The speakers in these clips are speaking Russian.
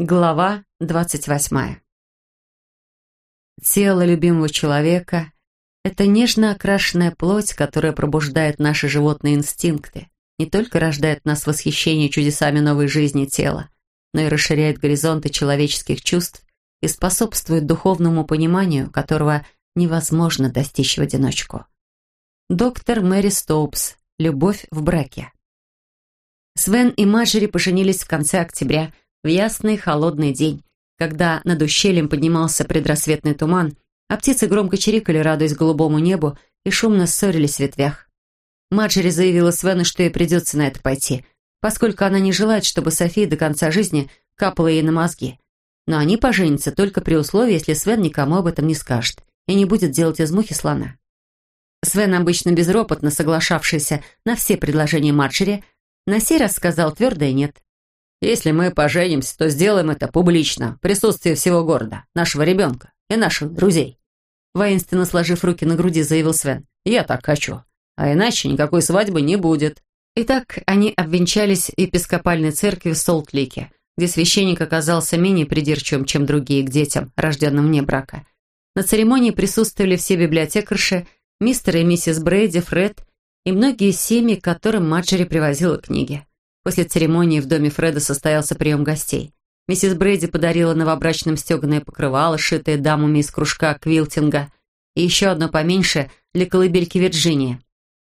Глава двадцать восьмая. Тело любимого человека – это нежно окрашенная плоть, которая пробуждает наши животные инстинкты, не только рождает в нас восхищение чудесами новой жизни тела, но и расширяет горизонты человеческих чувств и способствует духовному пониманию, которого невозможно достичь в одиночку. Доктор Мэри Стоупс. Любовь в браке. Свен и Маджери поженились в конце октября – в ясный холодный день, когда над ущельем поднимался предрассветный туман, а птицы громко чирикали, радуясь голубому небу, и шумно ссорились в ветвях. Маджери заявила Свену, что ей придется на это пойти, поскольку она не желает, чтобы София до конца жизни капала ей на мозги. Но они поженятся только при условии, если Свен никому об этом не скажет и не будет делать из мухи слона. Свен, обычно безропотно соглашавшийся на все предложения Маджери, на сей раз сказал твердое «нет». Если мы поженимся, то сделаем это публично, в присутствии всего города, нашего ребенка и наших друзей». Воинственно сложив руки на груди, заявил Свен. «Я так хочу. А иначе никакой свадьбы не будет». Итак, они обвенчались в епископальной церкви в Солт-Лике, где священник оказался менее придирчивым, чем другие к детям, рожденным вне брака. На церемонии присутствовали все библиотекарши, мистер и миссис Брейди, Фред и многие семьи, которым Маджери привозила книги. После церемонии в доме Фреда состоялся прием гостей. Миссис Брейди подарила новобрачным стеганое покрывало, шитое дамами из кружка квилтинга, и еще одно поменьше для колыбельки Вирджинии.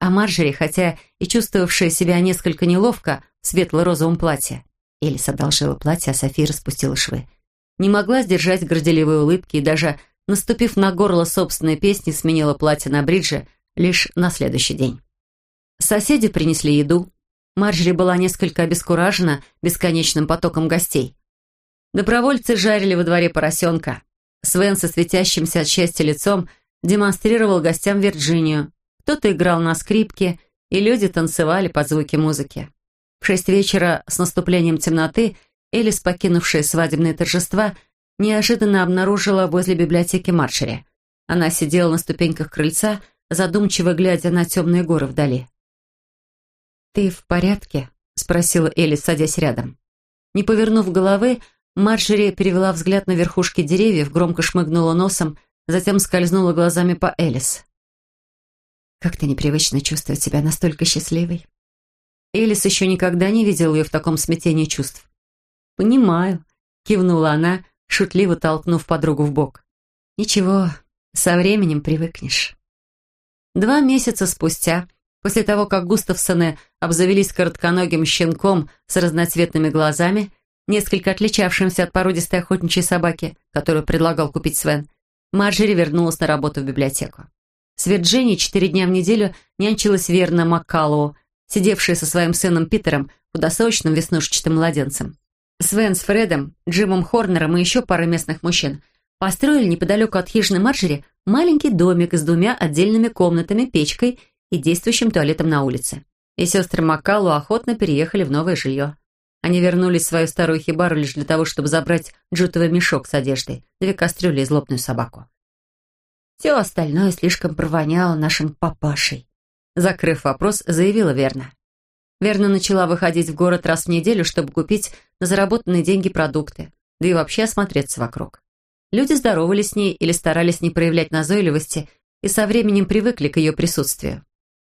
А Марджери, хотя и чувствовавшая себя несколько неловко в светло-розовом платье, Элис одолжила платье, а София распустила швы, не могла сдержать горделивые улыбки и даже, наступив на горло собственной песни, сменила платье на бриджи лишь на следующий день. Соседи принесли еду, Марджери была несколько обескуражена бесконечным потоком гостей. Добровольцы жарили во дворе поросенка. Свен со светящимся от счастья лицом демонстрировал гостям Вирджинию. Кто-то играл на скрипке, и люди танцевали под звуки музыки. В шесть вечера с наступлением темноты Элис, покинувшая свадебные торжества, неожиданно обнаружила возле библиотеки Маршери. Она сидела на ступеньках крыльца, задумчиво глядя на темные горы вдали. «Ты в порядке?» — спросила Элли, садясь рядом. Не повернув головы, Марджери перевела взгляд на верхушки деревьев, громко шмыгнула носом, затем скользнула глазами по Элис. «Как-то непривычно чувствовать себя настолько счастливой». Элис еще никогда не видела ее в таком смятении чувств. «Понимаю», — кивнула она, шутливо толкнув подругу в бок. «Ничего, со временем привыкнешь». Два месяца спустя После того, как Густавсоны обзавелись коротконогим щенком с разноцветными глазами, несколько отличавшимся от породистой охотничьей собаки, которую предлагал купить Свен, Марджери вернулась на работу в библиотеку. С Вирджинией четыре дня в неделю нянчилась верно Маккалоу, сидевшая со своим сыном Питером, худосочным веснушчатым младенцем. Свен с Фредом, Джимом Хорнером и еще парой местных мужчин построили неподалеку от хижины Марджери маленький домик с двумя отдельными комнатами, печкой и действующим туалетом на улице. И сестры Макалу охотно переехали в новое жилье. Они вернулись в свою старую хибару лишь для того, чтобы забрать джутовый мешок с одеждой, две кастрюли и злобную собаку. Все остальное слишком провоняло нашим папашей. Закрыв вопрос, заявила Верна. Верна начала выходить в город раз в неделю, чтобы купить на заработанные деньги продукты, да и вообще осмотреться вокруг. Люди здоровались с ней или старались не проявлять назойливости и со временем привыкли к ее присутствию.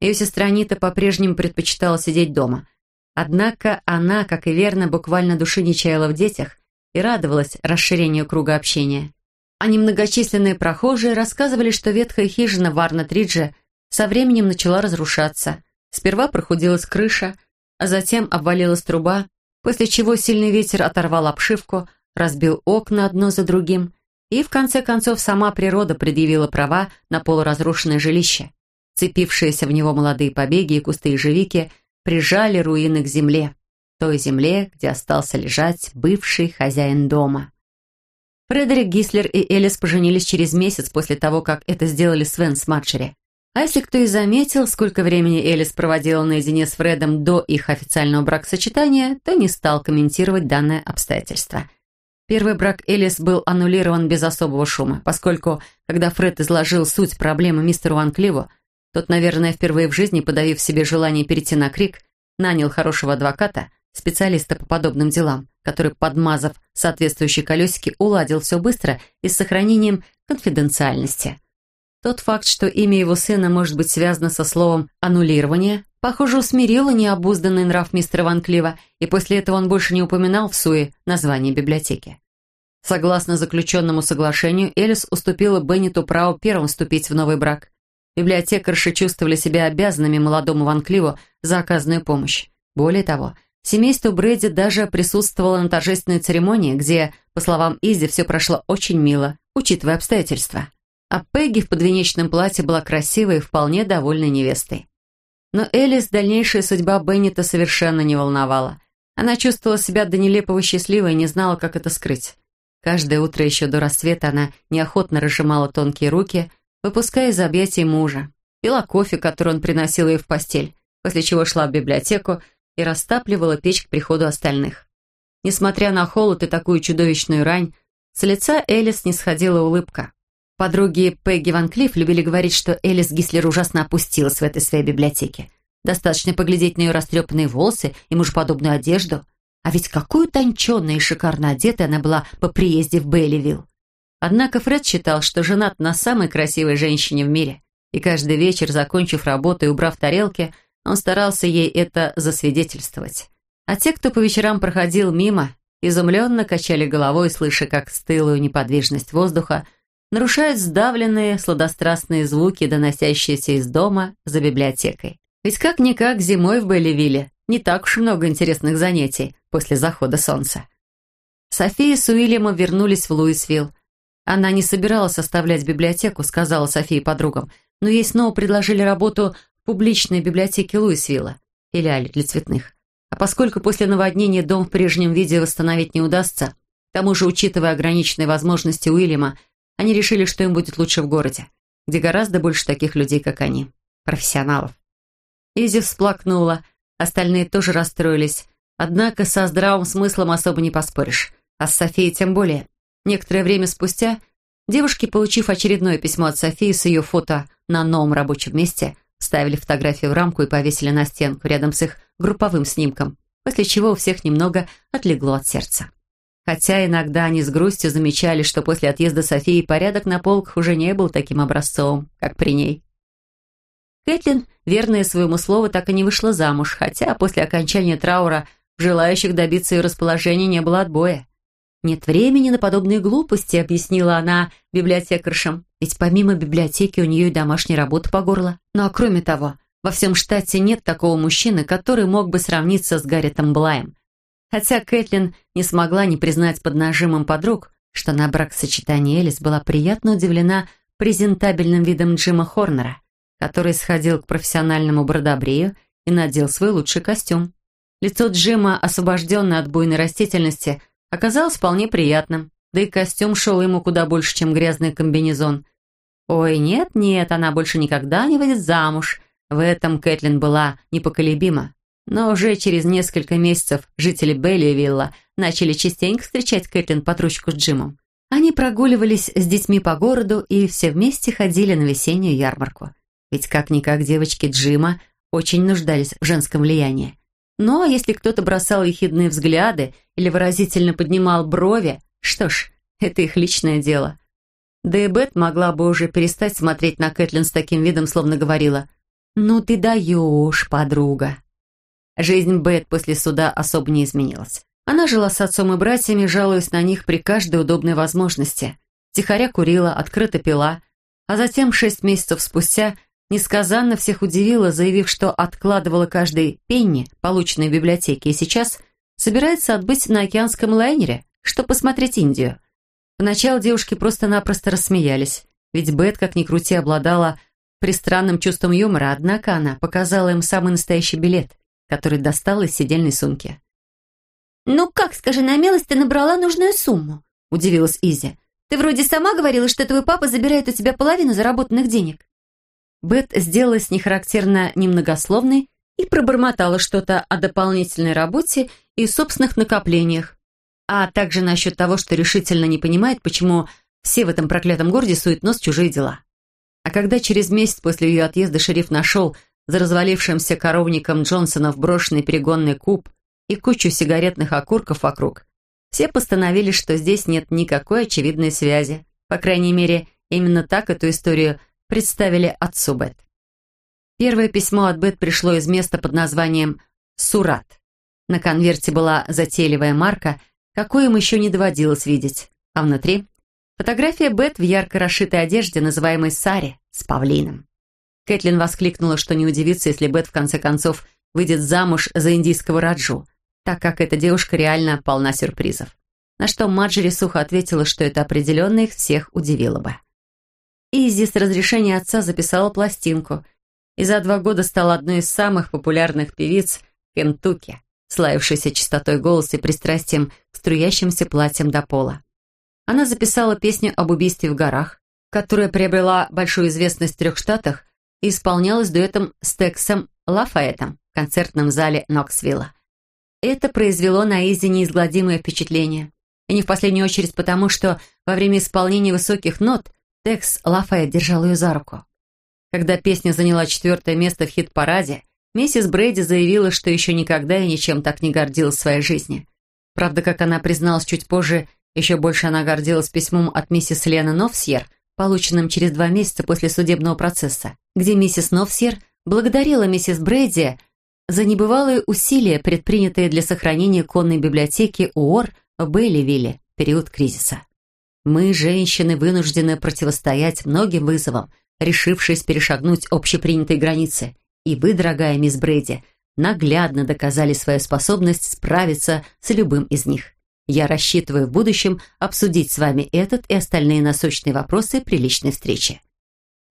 Ее сестра Нита по-прежнему предпочитала сидеть дома. Однако она, как и верно, буквально души не чаяла в детях и радовалась расширению круга общения. А немногочисленные прохожие рассказывали, что ветхая хижина в Арна-Тридже со временем начала разрушаться. Сперва прохудилась крыша, а затем обвалилась труба, после чего сильный ветер оторвал обшивку, разбил окна одно за другим, и в конце концов сама природа предъявила права на полуразрушенное жилище. Цепившиеся в него молодые побеги и кусты ежевики прижали руины к земле, той земле, где остался лежать бывший хозяин дома. Фредерик Гислер и Элис поженились через месяц после того, как это сделали Свен с Марджери. А если кто и заметил, сколько времени Элис проводила наедине с Фредом до их официального бракосочетания, то не стал комментировать данное обстоятельство. Первый брак Элис был аннулирован без особого шума, поскольку, когда Фред изложил суть проблемы мистеру Ван Кливу, тот, наверное, впервые в жизни, подавив себе желание перейти на крик, нанял хорошего адвоката, специалиста по подобным делам, который, подмазав соответствующие колесики, уладил все быстро и с сохранением конфиденциальности. Тот факт, что имя его сына может быть связано со словом «аннулирование», похоже, усмирило необузданный нрав мистера Ван Клива, и после этого он больше не упоминал в суе название библиотеки. Согласно заключенному соглашению, Элис уступила Беннету право первым вступить в новый брак. Библиотекарши чувствовали себя обязанными молодому Ван Кливу за оказанную помощь. Более того, семейство Брэди даже присутствовало на торжественной церемонии, где, по словам Изи, все прошло очень мило, учитывая обстоятельства. А Пегги в подвенечном платье была красивой и вполне довольной невестой. Но Элис дальнейшая судьба Беннета совершенно не волновала. Она чувствовала себя до нелепого счастливой и не знала, как это скрыть. Каждое утро еще до рассвета она неохотно разжимала тонкие руки, выпуская из объятий мужа. Пила кофе, который он приносил ей в постель, после чего шла в библиотеку и растапливала печь к приходу остальных. Несмотря на холод и такую чудовищную рань, с лица Элис не сходила улыбка. Подруги Пегги Ван Клифф любили говорить, что Элис Гислер ужасно опустилась в этой своей библиотеке. Достаточно поглядеть на ее растрепанные волосы и мужеподобную одежду – а ведь какую тонченная и шикарно одетая она была по приезде в Бейливилл. Однако Фред считал, что женат на самой красивой женщине в мире, и каждый вечер, закончив работу и убрав тарелки, он старался ей это засвидетельствовать. А те, кто по вечерам проходил мимо, изумленно качали головой, слыша, как стылую неподвижность воздуха нарушают сдавленные, сладострастные звуки, доносящиеся из дома за библиотекой. Ведь как-никак зимой в Белливилле не так уж много интересных занятий, после захода солнца. София с Уильямом вернулись в Луисвилл. Она не собиралась оставлять библиотеку, сказала София подругам, но ей снова предложили работу в публичной библиотеке Луисвилла, филиале для цветных. А поскольку после наводнения дом в прежнем виде восстановить не удастся, к тому же, учитывая ограниченные возможности Уильяма, они решили, что им будет лучше в городе, где гораздо больше таких людей, как они, профессионалов. Изи всплакнула, остальные тоже расстроились, Однако со здравым смыслом особо не поспоришь, а с Софией тем более. Некоторое время спустя девушки, получив очередное письмо от Софии с ее фото на новом рабочем месте, вставили фотографию в рамку и повесили на стенку рядом с их групповым снимком, после чего у всех немного отлегло от сердца. Хотя иногда они с грустью замечали, что после отъезда Софии порядок на полках уже не был таким образцовым, как при ней. Кэтлин, верная своему слову, так и не вышла замуж, хотя после окончания траура Желающих добиться ее расположения не было отбоя. «Нет времени на подобные глупости», — объяснила она библиотекаршам. «Ведь помимо библиотеки у нее и домашняя работа по горло. Ну а кроме того, во всем штате нет такого мужчины, который мог бы сравниться с Гарритом Блаем. Хотя Кэтлин не смогла не признать под нажимом подруг, что на брак-сочетание Элис была приятно удивлена презентабельным видом Джима Хорнера, который сходил к профессиональному бродобрею и надел свой лучший костюм. Лицо Джима, освобожденное от буйной растительности, оказалось вполне приятным, да и костюм шел ему куда больше, чем грязный комбинезон. Ой, нет-нет, она больше никогда не выйдет замуж. В этом Кэтлин была непоколебима. Но уже через несколько месяцев жители Белливилла начали частенько встречать Кэтлин под ручку с Джимом. Они прогуливались с детьми по городу и все вместе ходили на весеннюю ярмарку. Ведь как-никак девочки Джима очень нуждались в женском влиянии. Ну, а если кто-то бросал ехидные взгляды или выразительно поднимал брови, что ж, это их личное дело. Да и Бет могла бы уже перестать смотреть на Кэтлин с таким видом, словно говорила «Ну ты даешь, подруга». Жизнь Бет после суда особо не изменилась. Она жила с отцом и братьями, жалуясь на них при каждой удобной возможности. Тихоря курила, открыто пила, а затем, шесть месяцев спустя, несказанно всех удивила, заявив, что откладывала каждый пенни, полученный в библиотеке, и сейчас собирается отбыть на океанском лайнере, чтобы посмотреть Индию. Поначалу девушки просто-напросто рассмеялись, ведь Бет, как ни крути, обладала пристранным чувством юмора, однако она показала им самый настоящий билет, который достала из сидельной сумки. «Ну как, скажи на милость, ты набрала нужную сумму?» – удивилась Изи. «Ты вроде сама говорила, что твой папа забирает у тебя половину заработанных денег». Бет сделалась нехарактерно немногословной и пробормотала что-то о дополнительной работе и собственных накоплениях, а также насчет того, что решительно не понимает, почему все в этом проклятом городе суют нос чужие дела. А когда через месяц после ее отъезда шериф нашел за развалившимся коровником Джонсона брошенный перегонный куб и кучу сигаретных окурков вокруг, Все постановили, что здесь нет никакой очевидной связи. По крайней мере, именно так эту историю представили отцу Бет. Первое письмо от Бет пришло из места под названием «Сурат». На конверте была затейливая марка, какой им еще не доводилось видеть, а внутри фотография Бет в ярко расшитой одежде, называемой Саре, с павлином. Кэтлин воскликнула, что не удивится, если Бет в конце концов выйдет замуж за индийского раджу, так как эта девушка реально полна сюрпризов. На что Маджери сухо ответила, что это определенно их всех удивило бы. Изи с разрешения отца записала пластинку и за два года стала одной из самых популярных певиц Кентукки, славившейся чистотой голоса и пристрастием к струящимся платьям до пола. Она записала песню об убийстве в горах, которая приобрела большую известность в трех штатах и исполнялась дуэтом с Тексом Лафаэтом в концертном зале Ноксвилла. Это произвело на Изи неизгладимое впечатление. И не в последнюю очередь потому, что во время исполнения высоких нот Текс Лафайет держал ее за руку. Когда песня заняла четвертое место в хит-параде, миссис Брейди заявила, что еще никогда и ничем так не гордилась в своей жизни. Правда, как она призналась чуть позже, еще больше она гордилась письмом от миссис Лены Новсьер, полученным через два месяца после судебного процесса, где миссис Новсьер благодарила миссис Брейди за небывалые усилия, предпринятые для сохранения конной библиотеки УОР в Бейливилле в период кризиса. Мы, женщины, вынуждены противостоять многим вызовам, решившись перешагнуть общепринятые границы. И вы, дорогая мисс Брэди, наглядно доказали свою способность справиться с любым из них. Я рассчитываю в будущем обсудить с вами этот и остальные насущные вопросы при личной встрече.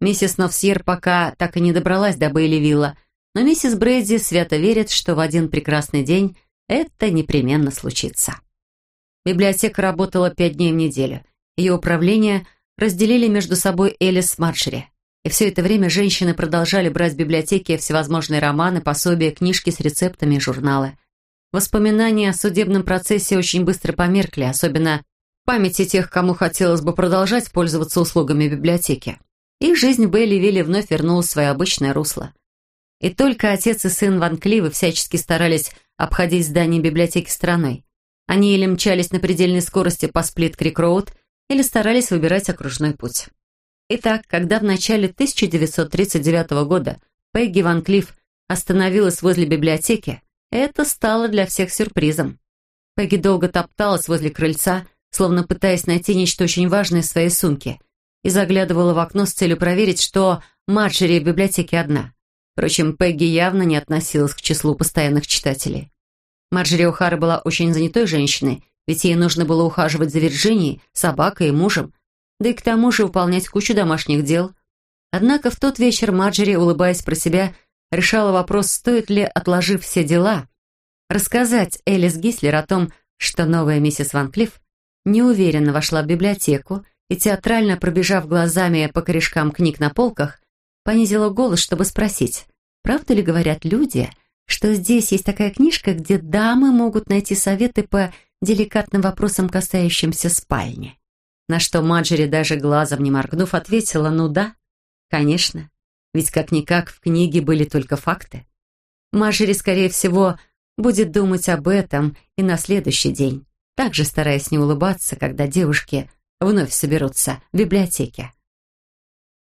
Миссис Новсьер пока так и не добралась до Бейли-Вилла, но миссис Брэди свято верит, что в один прекрасный день это непременно случится. Библиотека работала пять дней в неделю – ее управление разделили между собой Элис с Маршери. И все это время женщины продолжали брать в библиотеке всевозможные романы, пособия, книжки с рецептами и журналы. Воспоминания о судебном процессе очень быстро померкли, особенно в памяти тех, кому хотелось бы продолжать пользоваться услугами библиотеки. Их жизнь в Бейли-Вилле вновь вернулась в свое обычное русло. И только отец и сын Ван Кливы всячески старались обходить здание библиотеки стороной. Они или мчались на предельной скорости по Сплит-Крик-Роуд, или старались выбирать окружной путь. Итак, когда в начале 1939 года Пегги Ван Клифф остановилась возле библиотеки, это стало для всех сюрпризом. Пегги долго топталась возле крыльца, словно пытаясь найти нечто очень важное в своей сумке, и заглядывала в окно с целью проверить, что Марджери в библиотеке одна. Впрочем, Пегги явно не относилась к числу постоянных читателей. Марджери О'Хара была очень занятой женщиной ведь ей нужно было ухаживать за Вирджинией, собакой и мужем, да и к тому же выполнять кучу домашних дел. Однако в тот вечер Марджери, улыбаясь про себя, решала вопрос, стоит ли, отложив все дела, рассказать Элис Гислер о том, что новая миссис Ван Клифф неуверенно вошла в библиотеку и, театрально пробежав глазами по корешкам книг на полках, понизила голос, чтобы спросить, правда ли говорят люди, что здесь есть такая книжка, где дамы могут найти советы по деликатным вопросом, касающимся спальни. На что Маджери, даже глазом не моргнув, ответила «ну да, конечно». Ведь как-никак в книге были только факты. Маджери, скорее всего, будет думать об этом и на следующий день, также стараясь не улыбаться, когда девушки вновь соберутся в библиотеке.